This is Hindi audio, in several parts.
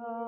Oh.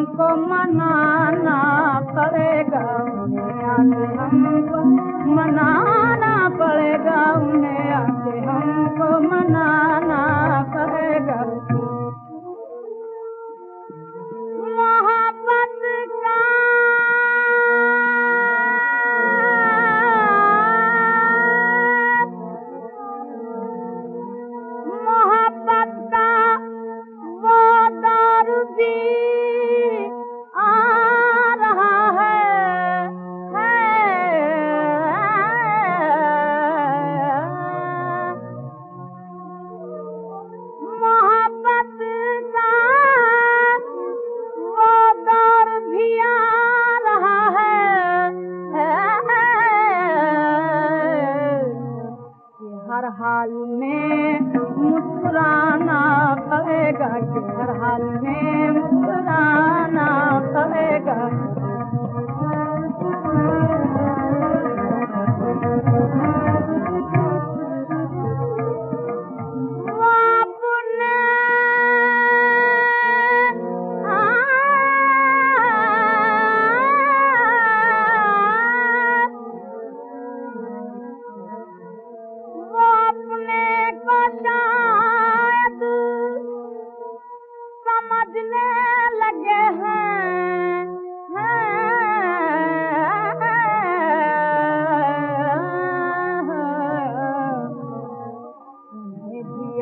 हमको मनाना पड़ेगा। हम हाल में मुस्कुराना पड़ेगा किस हर हाल में मुस्कुराना पड़ेगा Thank you. दिखने लगे हैं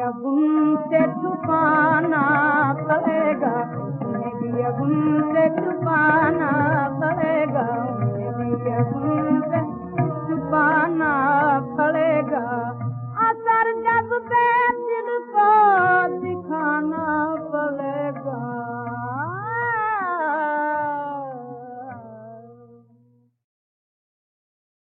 अब उनसे छुपाना पड़ेगा उन्हें अब उनसे छुपाना